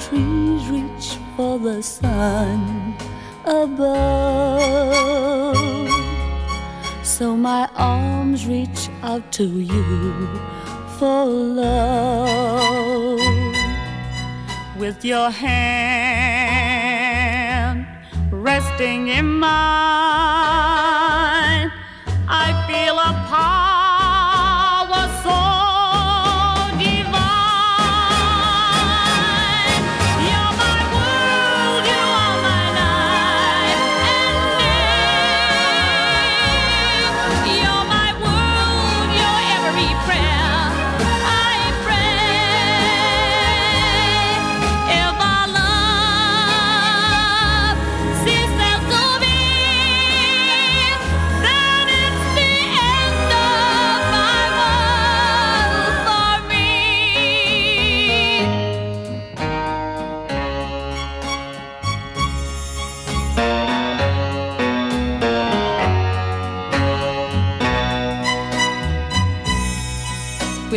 trees reach for the sun above. So my arms reach out to you for love. With your hand resting in mine, I feel a power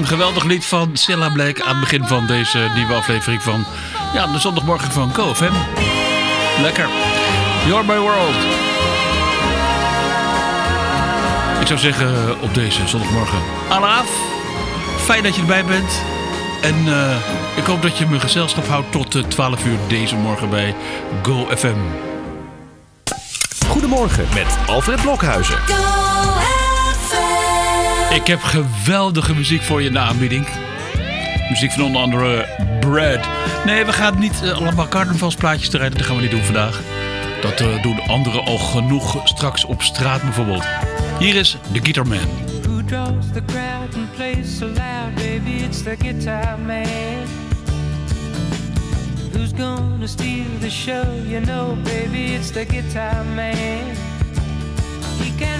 Een geweldig lied van Cilla Black aan het begin van deze nieuwe aflevering van ja, de zondagmorgen van GoFM. Lekker. You're my world. Ik zou zeggen op deze zondagmorgen. Alaaf, fijn dat je erbij bent. En eh, ik hoop dat je me gezelschap houdt tot eh, 12 uur deze morgen bij GoFM. Goedemorgen met Alfred Blokhuizen. Ik heb geweldige muziek voor je in de aanbieding. Muziek van onder andere Brad. Nee, we gaan niet eh, allemaal carnavalsplaatjes te rijden. Dat gaan we niet doen vandaag. Dat eh, doen anderen al genoeg straks op straat bijvoorbeeld. Hier is The Guitar Man. Who draws the crowd and plays so loud, baby? It's the guitar man. Who's gonna steal the show? You know, baby, it's the guitar man. He can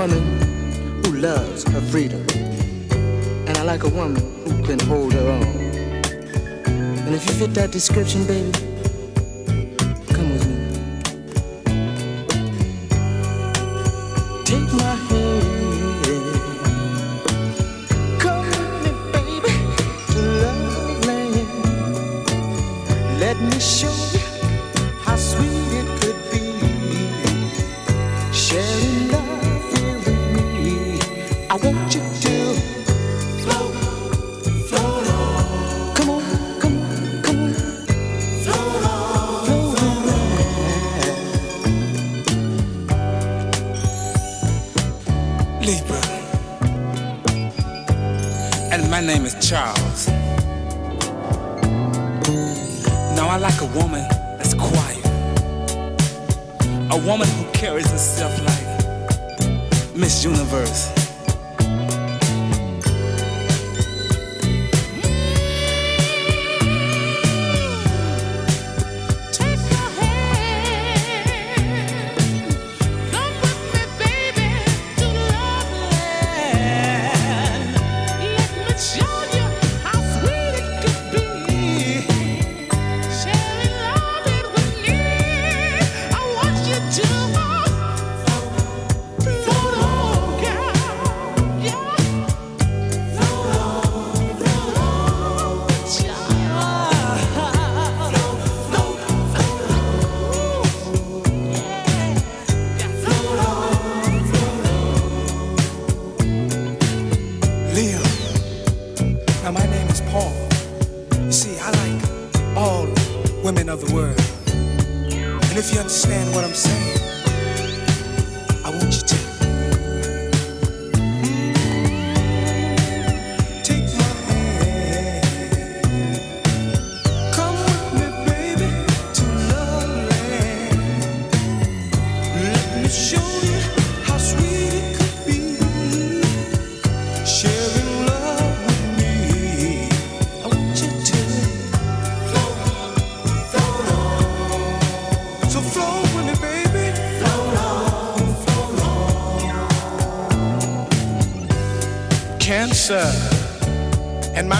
woman who loves her freedom. And I like a woman who can hold her own. And if you fit that description, baby, come with me. Take my hand. Come with me, baby, to love land. Let me show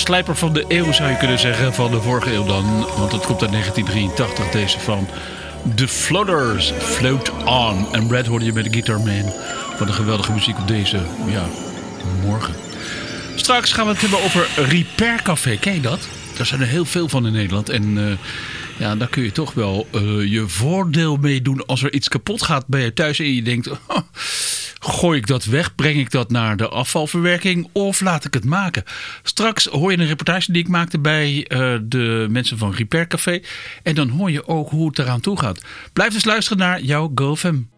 Slijper van de eeuw zou je kunnen zeggen, van de vorige eeuw dan. Want het komt uit 1983, deze van The Floaters, Float On. En Brad hoorde je met de Guitar Man. Wat een geweldige muziek op deze, ja, morgen. Straks gaan we het hebben over Repair Café, ken je dat? Daar zijn er heel veel van in Nederland. En eh, ja, daar kun je toch wel eh, je voordeel mee doen. Als er iets kapot gaat bij je thuis en je denkt... "Oh, gooi ik dat weg? Breng ik dat naar de afvalverwerking? Of laat ik het maken? Straks hoor je een reportage die ik maakte bij eh, de mensen van Repair Café. En dan hoor je ook hoe het eraan toe gaat. Blijf dus luisteren naar jouw GoFam.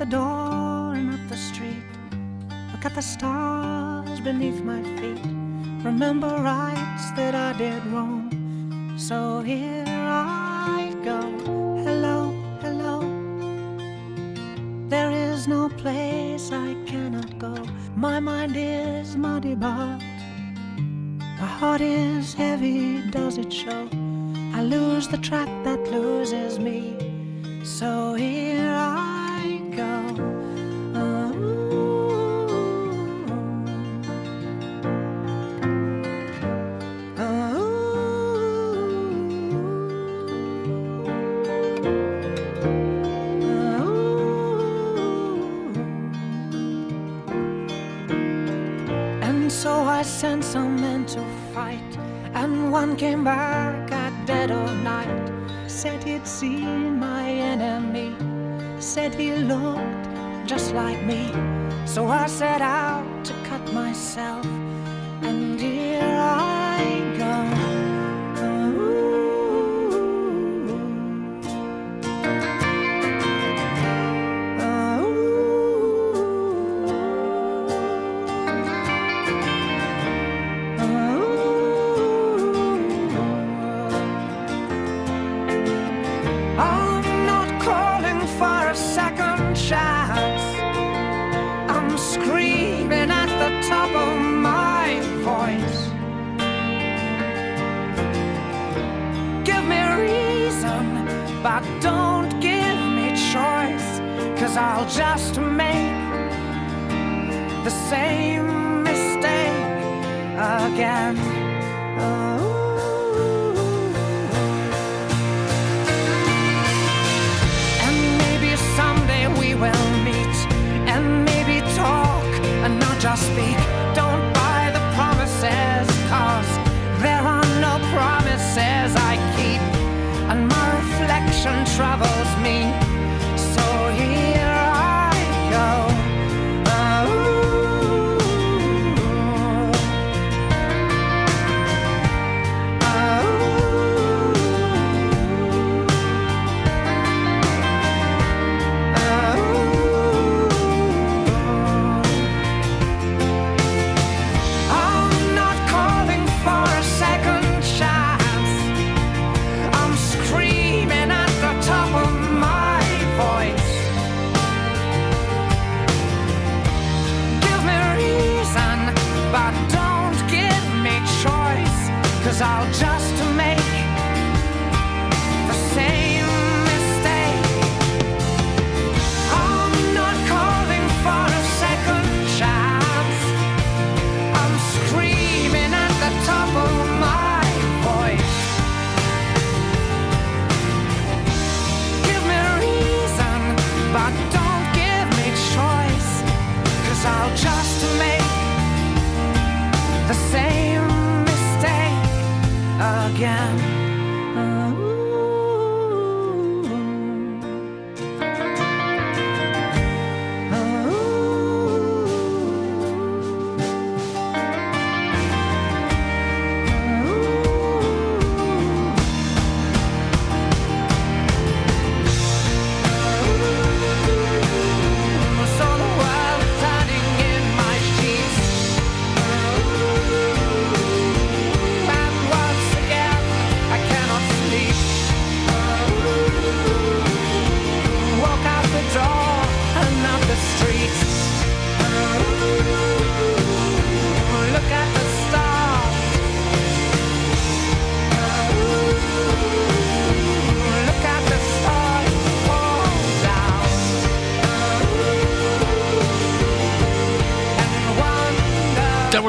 The door and up the street. Look at the stars beneath my feet. Remember rights that I did wrong. So here I go. Hello, hello. There is no place I cannot go. My mind is muddy, but My heart is heavy, does it show? I lose the track that loses me. So here Some men to fight, and one came back at dead of night. Said he'd seen my enemy, said he looked just like me. So I set out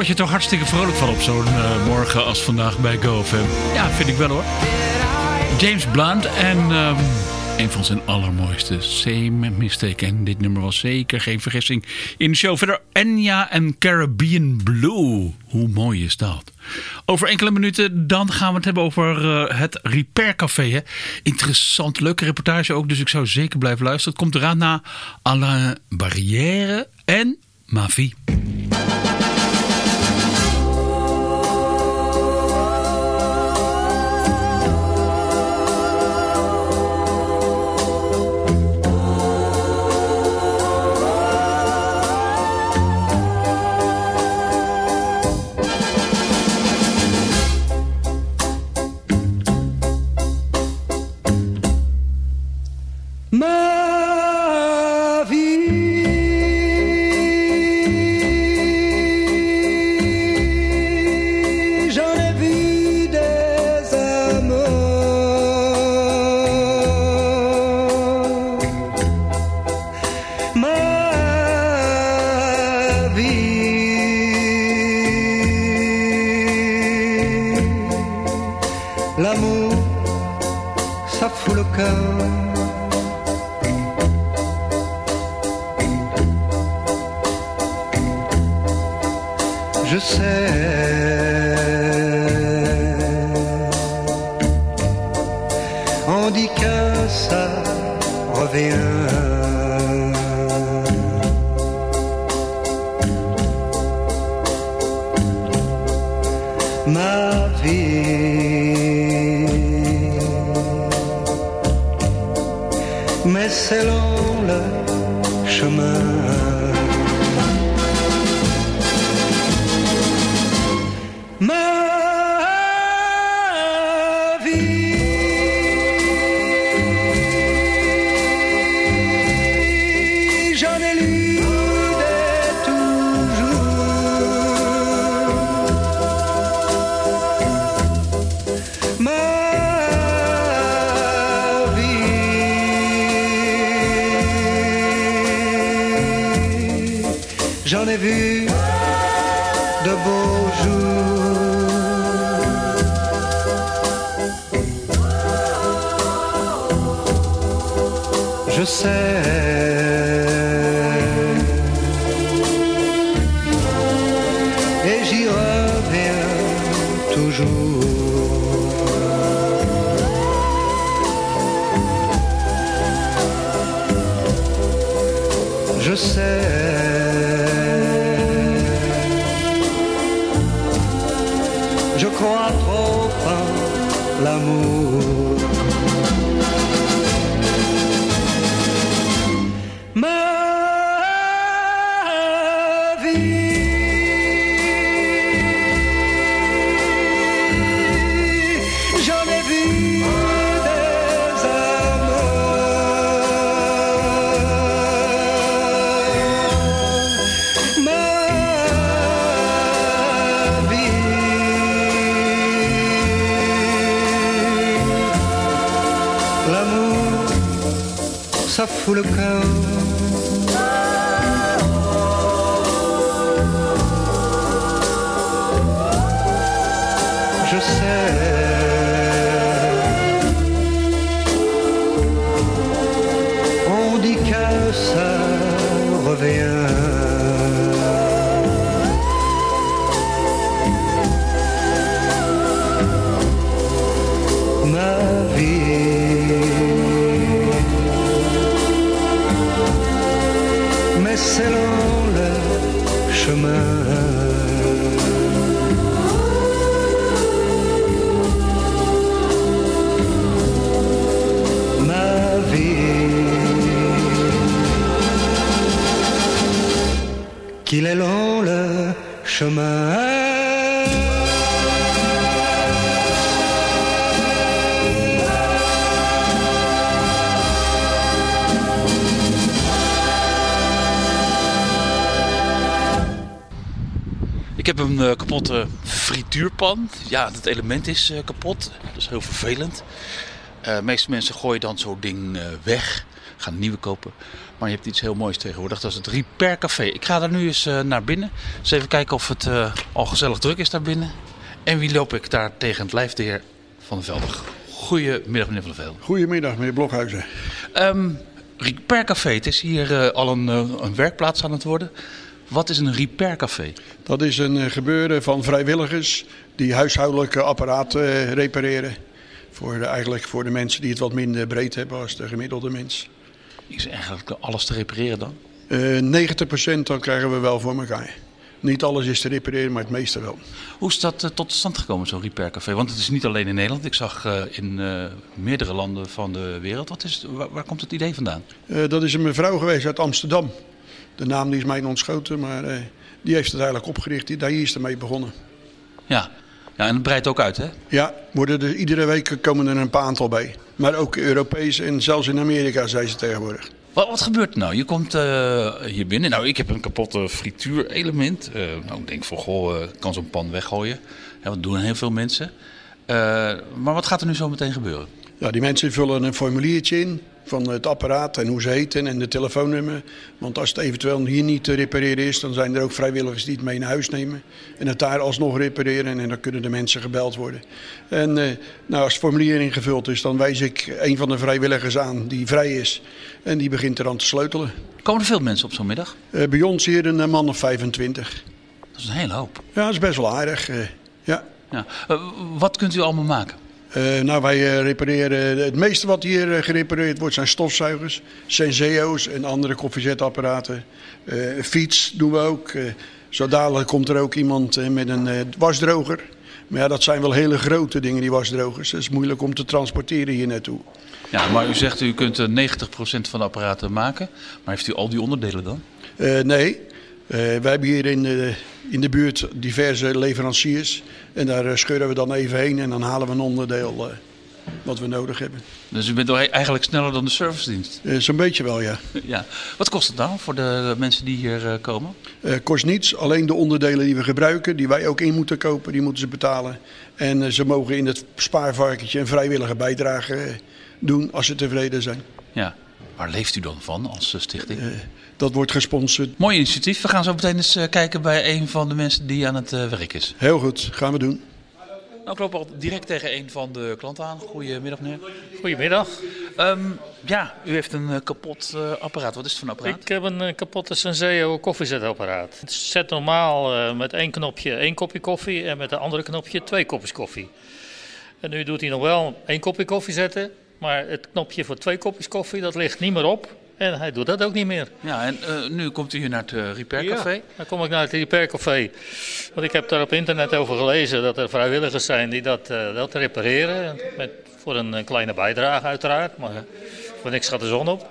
word je toch hartstikke vrolijk van op zo'n eh, morgen als vandaag bij GoFam. Ja, vind ik wel hoor. James Blunt en ehm, een van zijn allermooiste Same Mistake. En dit nummer was zeker geen vergissing in de show. Verder Enya en Caribbean Blue. Hoe mooi is dat? Over enkele minuten dan gaan we het hebben over eh, het Repair Café. Interessant, leuke reportage ook. Dus ik zou zeker blijven luisteren. Het komt eraan na Alain Barrière en Mavi. J'en ai vu de beaux jours. Je sais. L'amour. Frituurpan. Ja, het element is eh, kapot. Dat is heel vervelend. Eh, de meeste mensen gooien dan zo'n ding eh, weg. Gaan een nieuwe kopen. Maar je hebt iets heel moois tegenwoordig. Dat is het Repair Café. Ik ga daar nu eens naar binnen. Eens even kijken of het al gezellig druk is daar binnen. En wie loop ik daar tegen het lijf? De heer Van der Velde. Goedemiddag meneer Van der Velde. Goedemiddag, meneer Blokhuizen. Repair Café. Het is hier al een, een werkplaats aan het worden. Wat is een Repair Café? Dat is een eh, gebeuren van vrijwilligers die huishoudelijke apparaten eh, repareren. Voor de, eigenlijk voor de mensen die het wat minder breed hebben als de gemiddelde mens. Is eigenlijk alles te repareren dan? Eh 90% dan krijgen we wel voor elkaar. Niet alles is te repareren, maar het meeste wel. Hoe is dat eh, tot stand gekomen, zo'n Repair Café? Want het is niet alleen in Nederland. Ik zag eh, in eh, meerdere landen van de wereld. Wat is, waar, waar komt het idee vandaan? Eh, dat is een mevrouw geweest uit Amsterdam. De naam die is mij ontschoten, maar eh, die heeft het eigenlijk opgericht. Die, daar is ermee begonnen. Ja. ja, en het breidt ook uit, hè? Ja, worden er, iedere week komen er een paar aantal bij. Maar ook Europees en zelfs in Amerika zijn ze tegenwoordig. Wat, wat gebeurt er nou? Je komt eh, hier binnen. Nou, ik heb een kapotte frituurelement. Eh nou, ik denk van, goh, ik kan zo'n pan weggooien. Ja, dat doen heel veel mensen. Maar wat gaat er nu zo meteen gebeuren? Ja, die mensen vullen een formuliertje in. Van het apparaat en hoe ze heten en de telefoonnummer. Want als het eventueel hier niet te repareren is, dan zijn er ook vrijwilligers die het mee naar huis nemen. En het daar alsnog repareren en dan kunnen de mensen gebeld worden. En eh, nou, als het formulier ingevuld is, dan wijs ik een van de vrijwilligers aan die vrij is. En die begint eraan te sleutelen. Komen er veel mensen op zo'n middag? Eh, bij ons hier een eh, man of 25. Dat is een hele hoop. Ja, dat is best wel aardig. eh, ja. Ja. Wat kunt u allemaal maken? Eh, nou, wij eh, repareren. Het meeste wat hier eh, gerepareerd wordt zijn stofzuigers, senseo's en andere koffiezetapparaten. Eh, fiets doen we ook. Eh, zo dadelijk komt er ook iemand met een wasdroger. Maar ja, dat zijn wel hele grote dingen, die wasdrogers. Dat is moeilijk om te transporteren hier naartoe. Ja, maar u zegt u kunt eh, 90% van de apparaten maken. Maar heeft u al die onderdelen dan? Nee, wij hebben hier in de, in de buurt diverse leveranciers. En daar eh, scheuren we dan even heen en dan halen we een onderdeel eh, wat we nodig hebben. Dus u bent eigenlijk sneller dan de servicedienst? Eh, Zo'n beetje wel, ja. Ja. Wat kost het dan voor de mensen die hier komen? Eh, kost niets, alleen de onderdelen die we gebruiken, die wij ook in moeten kopen, die moeten ze betalen. En ze mogen in het spaarvarkentje een vrijwillige bijdrage doen als ze tevreden zijn. Ja. Waar leeft u dan van als stichting? Dat wordt gesponsord. Mooi initiatief. We gaan zo meteen eens eh, kijken bij een van de mensen die aan het eh, werk is. Heel goed, gaan we doen. Nou, ik loop al direct tegen een van de klanten aan. Goedemiddag meneer. Goedemiddag. Ehm, ja, u heeft een eh, kapot eh, apparaat. Wat is het voor een apparaat? Ik heb een kapotte Senseo koffiezetapparaat. Het zet normaal eh, met één knopje één kopje koffie en met een andere knopje twee kopjes koffie. En nu doet hij nog wel één kopje koffie zetten, maar het knopje voor twee kopjes koffie dat ligt niet meer op. En hij doet dat ook niet meer. Ja, en eh, nu komt u hier naar het uh, Repair Café. Ja, dan kom ik naar het Repair Café. Want ik heb daar op internet over gelezen dat er vrijwilligers zijn die dat, eh, dat repareren. Met, voor een kleine bijdrage uiteraard, maar voor niks gaat de zon op.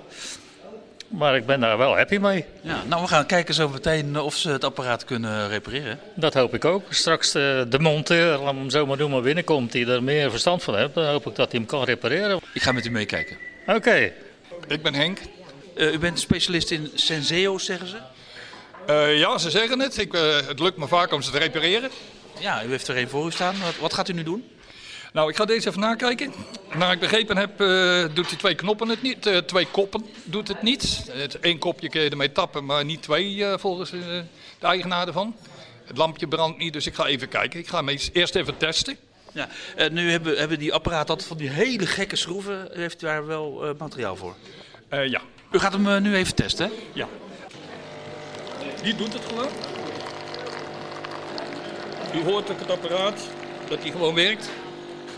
Maar ik ben daar wel happy mee. Ja, nou, we gaan kijken zo meteen of ze het apparaat kunnen repareren. Dat hoop ik ook. Straks de, de monteur, laat hem zo maar doen, maar binnenkomt die er meer verstand van heeft. Dan hoop ik dat hij hem kan repareren. Ik ga met u meekijken. Oké. Ik ben Henk. Uh, u bent specialist in senseo's, zeggen ze? Uh, ja, ze zeggen het. Ik, uh, het lukt me vaak om ze te repareren. Ja, u heeft er een voor u staan. Wat, wat gaat u nu doen? Nou, ik ga deze even nakijken. Naar ik begrepen heb, uh, doet hij twee knoppen het niet. Uh, twee koppen doet het niet. Het Eén kopje kun je ermee tappen, maar niet twee uh, volgens de eigenaar ervan. Het lampje brandt niet, dus ik ga even kijken. Ik ga hem eerst even testen. Ja, nu hebben, hebben die apparaat altijd van die hele gekke schroeven. U heeft daar wel materiaal voor? Ja. U gaat hem uh, nu even testen, hè? Ja. Die doet het gewoon. U hoort ook het apparaat, dat hij gewoon werkt.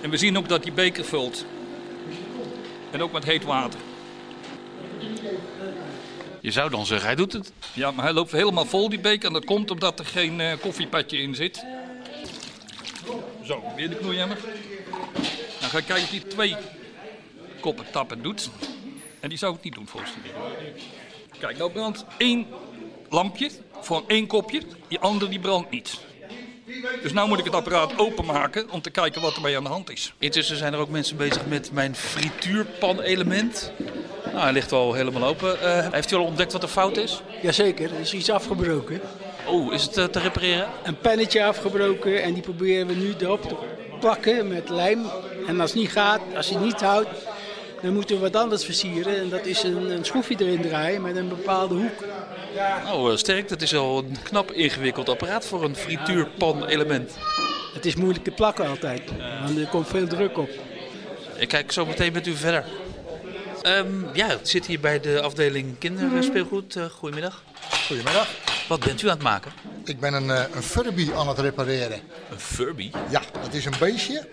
En we zien ook dat die beker vult. En ook met heet water. Je zou dan zeggen, hij doet het. Ja, maar hij loopt helemaal vol, die beker. En dat komt omdat er geen uh, koffiepetje in zit. Zo, weer de knoeijemmer. Dan ga ik kijken of hij twee koppen tappen doet. En die zou het niet doen volgens mij. Kijk, nou brandt één lampje voor één kopje. Die andere die brandt niet. Dus nu moet ik het apparaat openmaken om te kijken wat er mee aan de hand is. Intussen zijn er ook mensen bezig met mijn frituurpan-element. Nou, hij ligt al helemaal open. Uh, heeft u al ontdekt wat er fout is? Jazeker, er is iets afgebroken. Oh, is het uh, te repareren? Een pennetje afgebroken en die proberen we nu erop te plakken met lijm. En als het niet gaat, als hij het niet houdt, dan moeten we wat anders versieren. En dat is een, een schroefje erin draaien met een bepaalde hoek. Oh, uh, sterk. Dat is al een knap ingewikkeld apparaat voor een frituurpan-element. Het is moeilijk te plakken altijd, want er komt veel druk op. Ik kijk zo meteen met u verder. Um, ja, ik zit hier bij de afdeling kinderspeelgoed. Uh, goedemiddag. Goedemiddag. Wat bent u aan het maken? Ik ben een, uh, een Furby aan het repareren. Een Furby? Ja, dat is een beestje.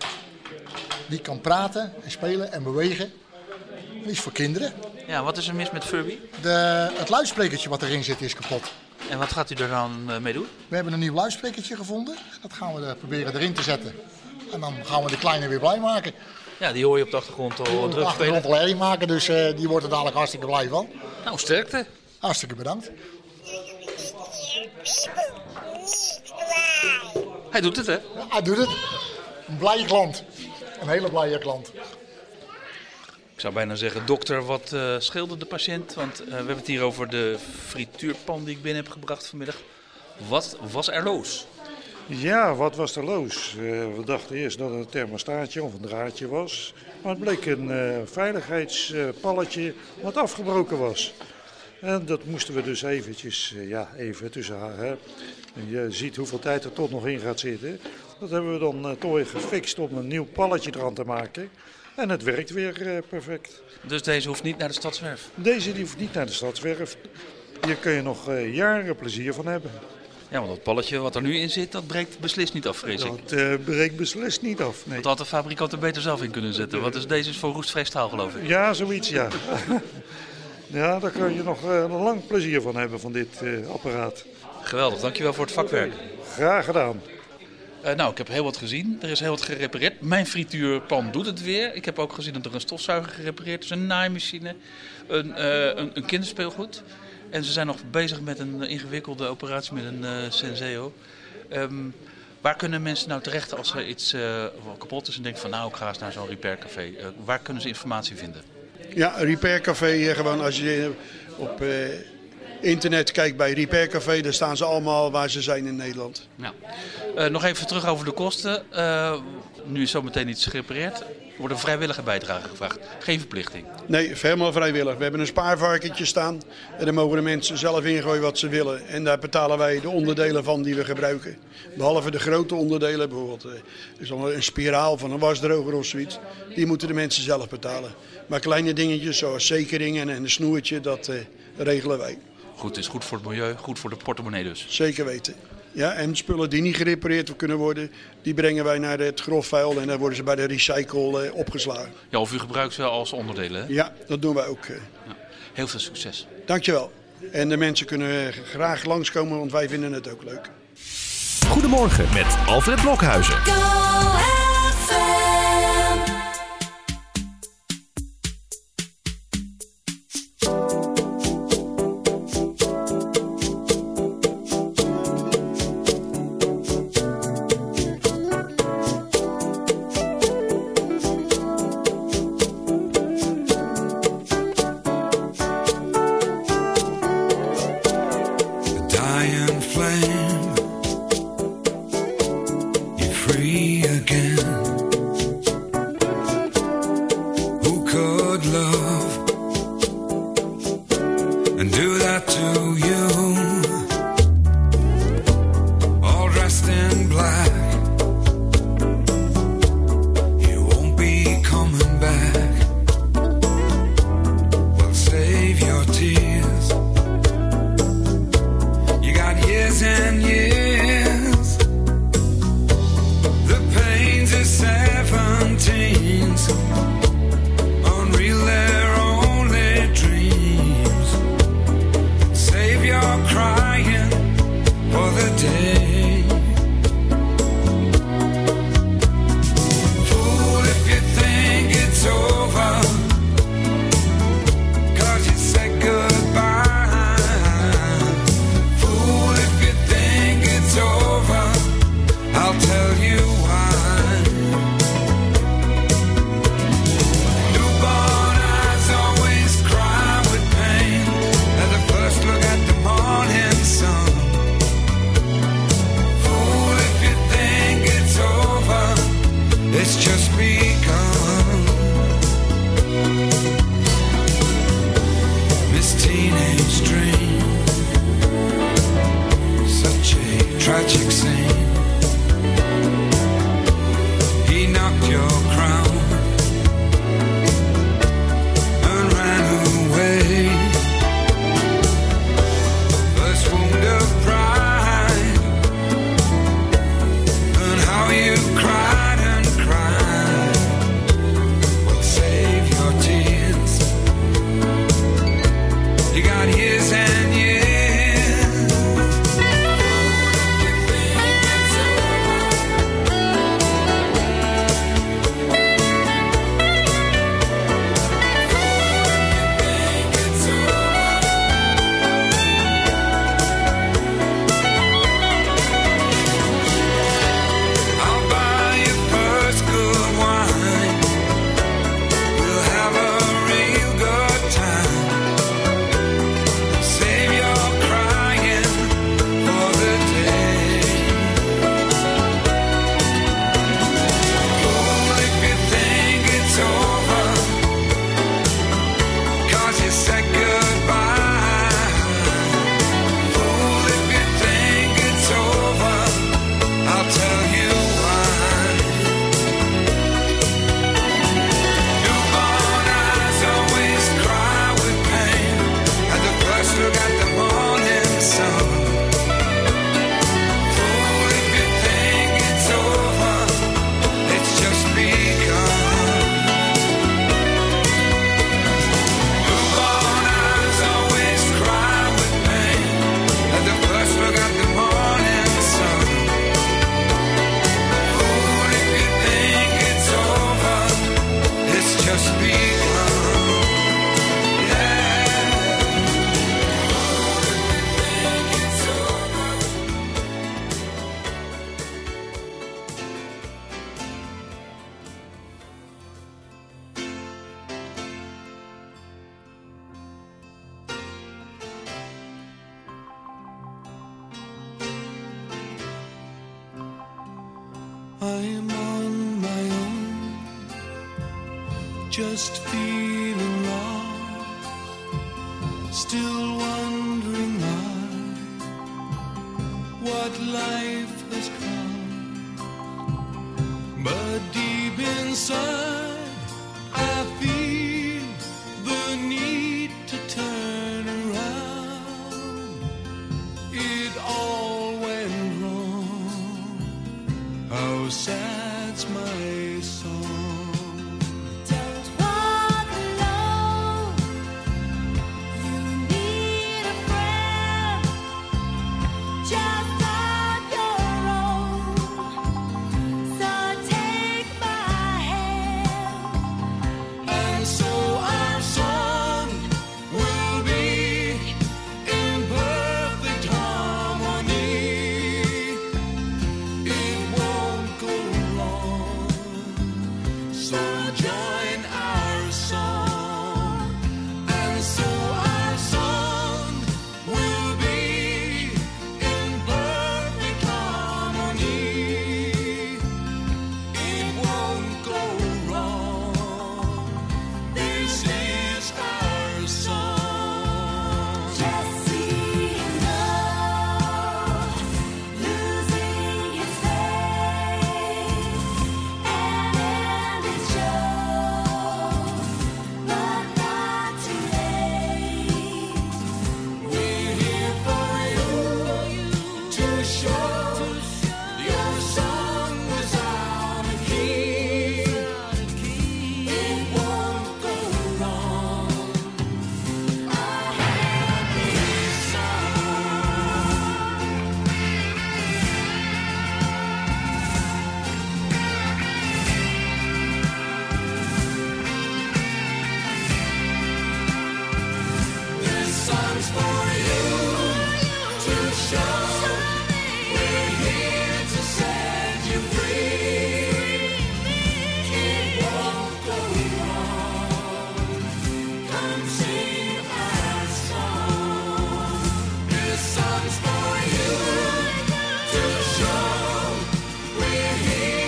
Die kan praten en spelen en bewegen. Is voor kinderen. Ja, wat is er mis met Furby? De, het luidsprekertje wat erin zit is kapot. En wat gaat u er dan uh, mee doen? We hebben een nieuw luidsprekertje gevonden. Dat gaan we proberen erin te zetten. En dan gaan we de kleine weer blij maken. Ja, die hoor je op de achtergrond al druk spelen. De achtergrond al herrie maken, dus uh, die wordt er dadelijk hartstikke blij van. Nou, sterkte. Hartstikke bedankt. Hij doet het, hè? Ja, hij doet het. Een blije klant. Een hele blije klant. Zou bijna zeggen, dokter, wat uh, scheelde de patiënt? Want uh, we hebben het hier over de frituurpan die ik binnen heb gebracht vanmiddag. Wat was er los? Ja, wat was er los? Eh, we dachten eerst dat het een thermostaatje of een draadje was. Maar het bleek een eh, veiligheidspalletje wat afgebroken was. En dat moesten we dus eventjes, eh, ja, even tussen haar. Je ziet hoeveel tijd er toch nog in gaat zitten. Dat hebben we dan eh, toch gefixt om een nieuw palletje eraan te maken. En het werkt weer eh, perfect. Dus deze hoeft niet naar de stadswerf? Deze die hoeft niet naar de stadswerf. Hier kun je nog eh, jaren plezier van hebben. Ja, want dat palletje wat er nu in zit, dat breekt beslist niet af, vrees ik. Dat eh, breekt beslist niet af. Nee. Dat had de fabrikant er beter zelf in kunnen zetten. Want is, deze is voor roestvrij staal, geloof ik. Ja, zoiets ja. ja, daar kun je nog lang plezier van hebben van dit apparaat. Geweldig, dankjewel voor het vakwerk. Graag gedaan. Eh, nou, ik heb heel wat gezien. Er is heel wat gerepareerd. Mijn frituurpan doet het weer. Ik heb ook gezien dat er een stofzuiger gerepareerd is, een naaimachine, een, eh, een, een kinderspeelgoed. En ze zijn nog bezig met een ingewikkelde operatie met een eh, Senseo. Ehm, waar kunnen mensen nou terecht als er iets kapot is en denken van nou, ik ga eens naar zo'n repaircafé. Waar kunnen ze informatie vinden? Ja, Repair Café, eh, gewoon als je op internet kijkt bij Repair Café, daar staan ze allemaal waar ze zijn in Nederland. Ja. Eh, nog even terug over de kosten. Eh, nu is zometeen iets gerepareerd. Er wordt een vrijwillige bijdrage gevraagd. Geen verplichting. Nee, helemaal vrijwillig. We hebben een spaarvarkentje staan en daar mogen de mensen zelf ingooien wat ze willen. En daar betalen wij de onderdelen van die we gebruiken. Behalve de grote onderdelen, bijvoorbeeld eh, is een spiraal van een wasdroger of zoiets. Die moeten de mensen zelf betalen. Maar kleine dingetjes zoals zekeringen en een snoertje, dat regelen wij. Goed, het is goed voor het milieu, goed voor de portemonnee dus. Zeker weten. Ja, en spullen die niet gerepareerd kunnen worden, die brengen wij naar het grofvuil en dan worden ze bij de recycle eh, opgeslagen. Ja, of u gebruikt ze als onderdelen. Hè? Ja, dat doen wij ook. eh. Heel veel succes. Dankjewel. En de mensen kunnen graag langskomen, want wij vinden het ook leuk. Goedemorgen met Alfred Blokhuizen. Just feeling lost, still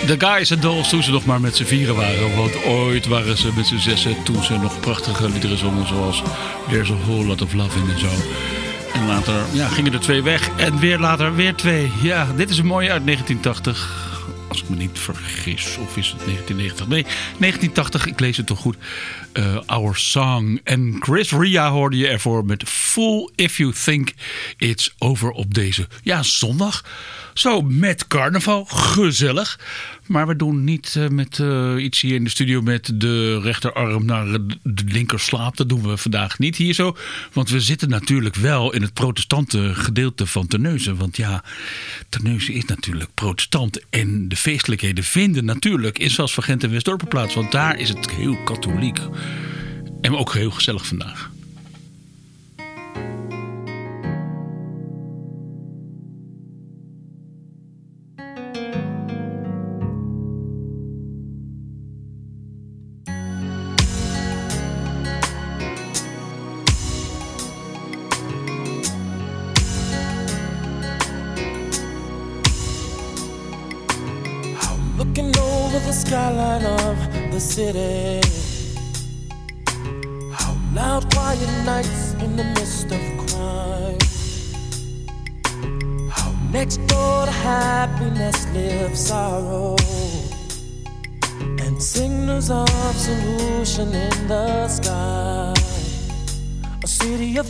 De Guys and Dolls toen ze nog maar met z'n vieren waren. Want ooit waren ze met z'n zessen toen ze nog prachtige liederen zongen. Zoals There's a Whole Lot of Loving en zo. En later ja, gingen er twee weg. En weer later weer twee. Ja, dit is een mooie uit 1980. Als ik me niet vergis. Of is het 1990? Nee, 1980. Ik lees het toch goed. Eh, Our Song. En Chris Ria hoorde je ervoor met Fool If You Think It's Over op deze ja, zondag. Zo, met carnaval. Gezellig. Maar we doen niet eh, met eh, iets hier in de studio met de rechterarm naar de linker slaap. Dat doen we vandaag niet hier zo. Want we zitten natuurlijk wel in het protestante gedeelte van Terneuzen. Want ja, Terneuzen is natuurlijk protestant. En de feestelijkheden vinden natuurlijk in Vels van Gent en Westdorpen plaats. Want daar is het heel katholiek. En ook heel gezellig vandaag.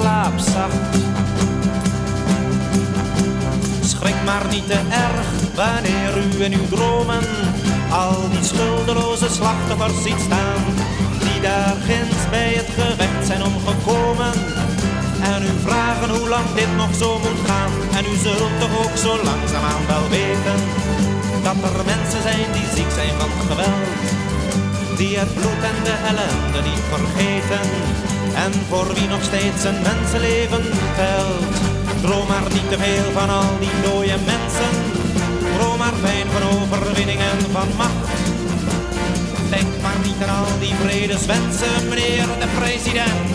Slaap. Schrik maar niet te erg wanneer u in uw dromen al die schuldeloze slachtoffers ziet staan, die daar ginds bij het gerecht zijn omgekomen. En u vragen hoe lang dit nog zo moet gaan. En u zult toch ook zo langzaamaan wel weten, dat er mensen zijn die ziek zijn van geweld. Die het bloed en de ellende niet vergeten. En voor wie nog steeds een mensenleven telt. Droom maar niet te veel van al die dode mensen. Droom maar fijn van overwinning en van macht. Denk maar niet aan al die vredeswensen, meneer de president.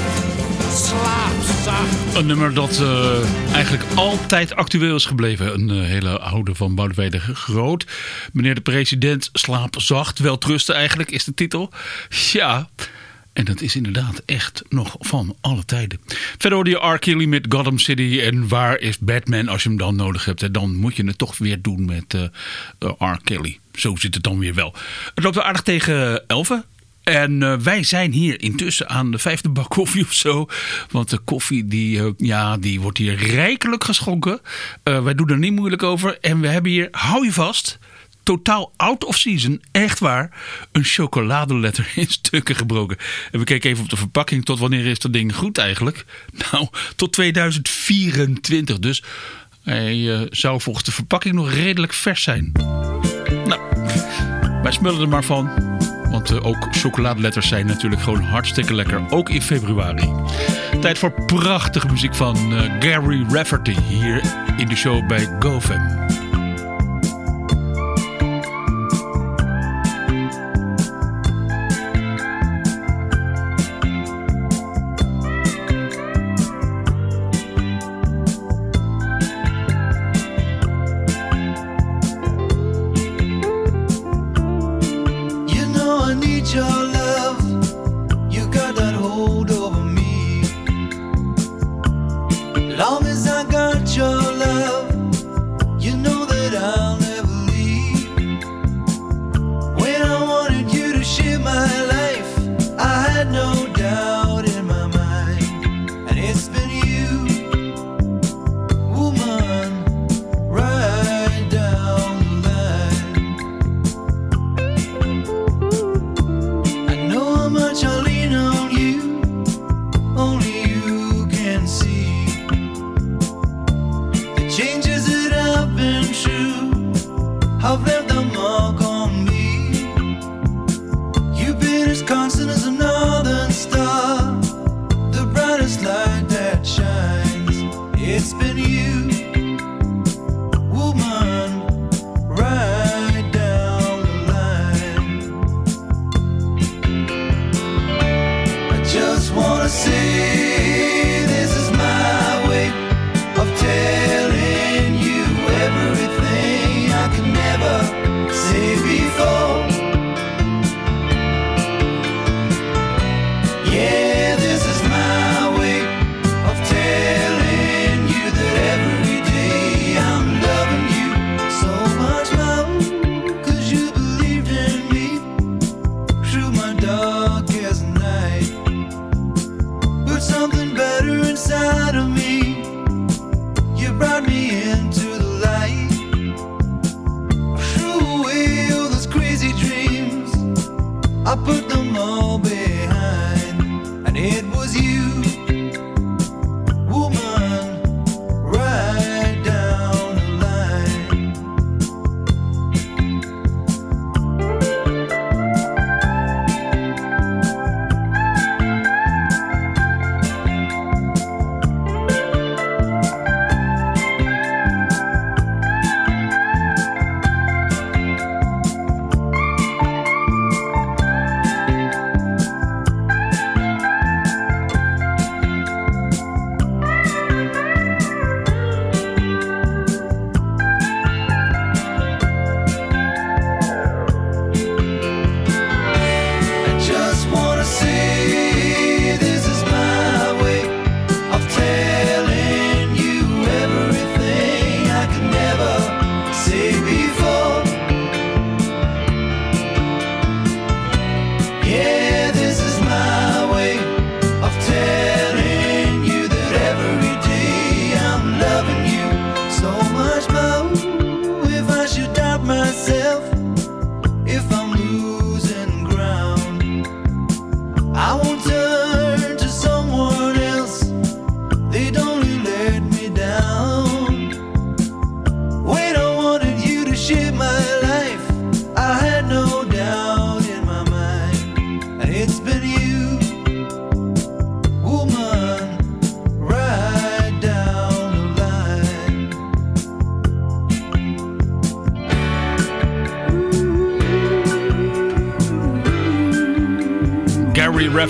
Slaap zacht. Een nummer dat eh, eigenlijk altijd actueel is gebleven. Een eh, hele oude van Boudewijn de Groot. Meneer de president, slaap zacht. Wel trusten eigenlijk is de titel. Ja, en dat is inderdaad echt nog van alle tijden. Verder hoorde je R. Kelly met Gotham City. En waar is Batman als je hem dan nodig hebt? Dan moet je het toch weer doen met eh, eh, R. Kelly. Zo zit het dan weer wel. Het loopt wel aardig tegen Elven. En eh, wij zijn hier intussen aan de vijfde bak koffie of zo. Want de koffie die, ja, die wordt hier rijkelijk geschonken. Eh, wij doen er niet moeilijk over. En we hebben hier, hou je vast, totaal out of season, echt waar, een chocoladeletter in stukken gebroken. En we kijken even op de verpakking. Tot wanneer is dat ding goed eigenlijk? Nou, tot 2024. Dus hij eh, zou volgens de verpakking nog redelijk vers zijn. Nou, wij smullen er maar van. Want eh, ook chocoladeletters zijn natuurlijk gewoon hartstikke lekker. Ook in februari. Tijd voor prachtige muziek van eh, Gary Rafferty. Hier in de show bij GoFam.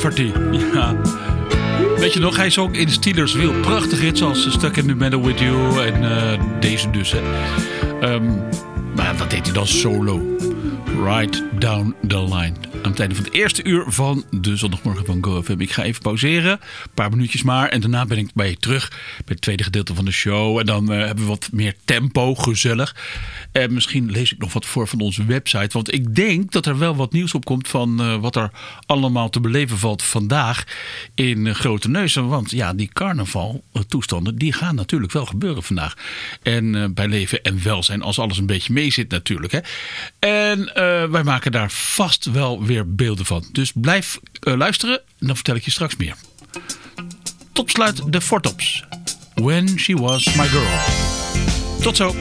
Rafferty. Ja. Weet je nog, hij is ook in Steelers Wheel. Prachtig hits als Stuck in the Middle with You en eh, deze dus. Ehm, maar dat deed hij dan solo. Right down the line. Aan het einde van het eerste uur van de zondagmorgen van GoFM. Ik ga even pauzeren. Een paar minuutjes maar. En daarna ben ik bij je terug. Bij het tweede gedeelte van de show. En dan eh, hebben we wat meer tempo. Gezellig. En misschien lees ik nog wat voor van onze website. Want ik denk dat er wel wat nieuws op komt van eh, wat er allemaal te beleven valt vandaag in uh, Grote Neuzen. Want ja, die carnaval toestanden die gaan natuurlijk wel gebeuren vandaag. En uh, bij leven en welzijn als alles een beetje mee zit natuurlijk. Hè. En wij maken daar vast wel weer beelden van. Dus blijf luisteren en dan vertel ik je straks meer. Tot sluit de Fortops. When She Was My Girl. Tot zo.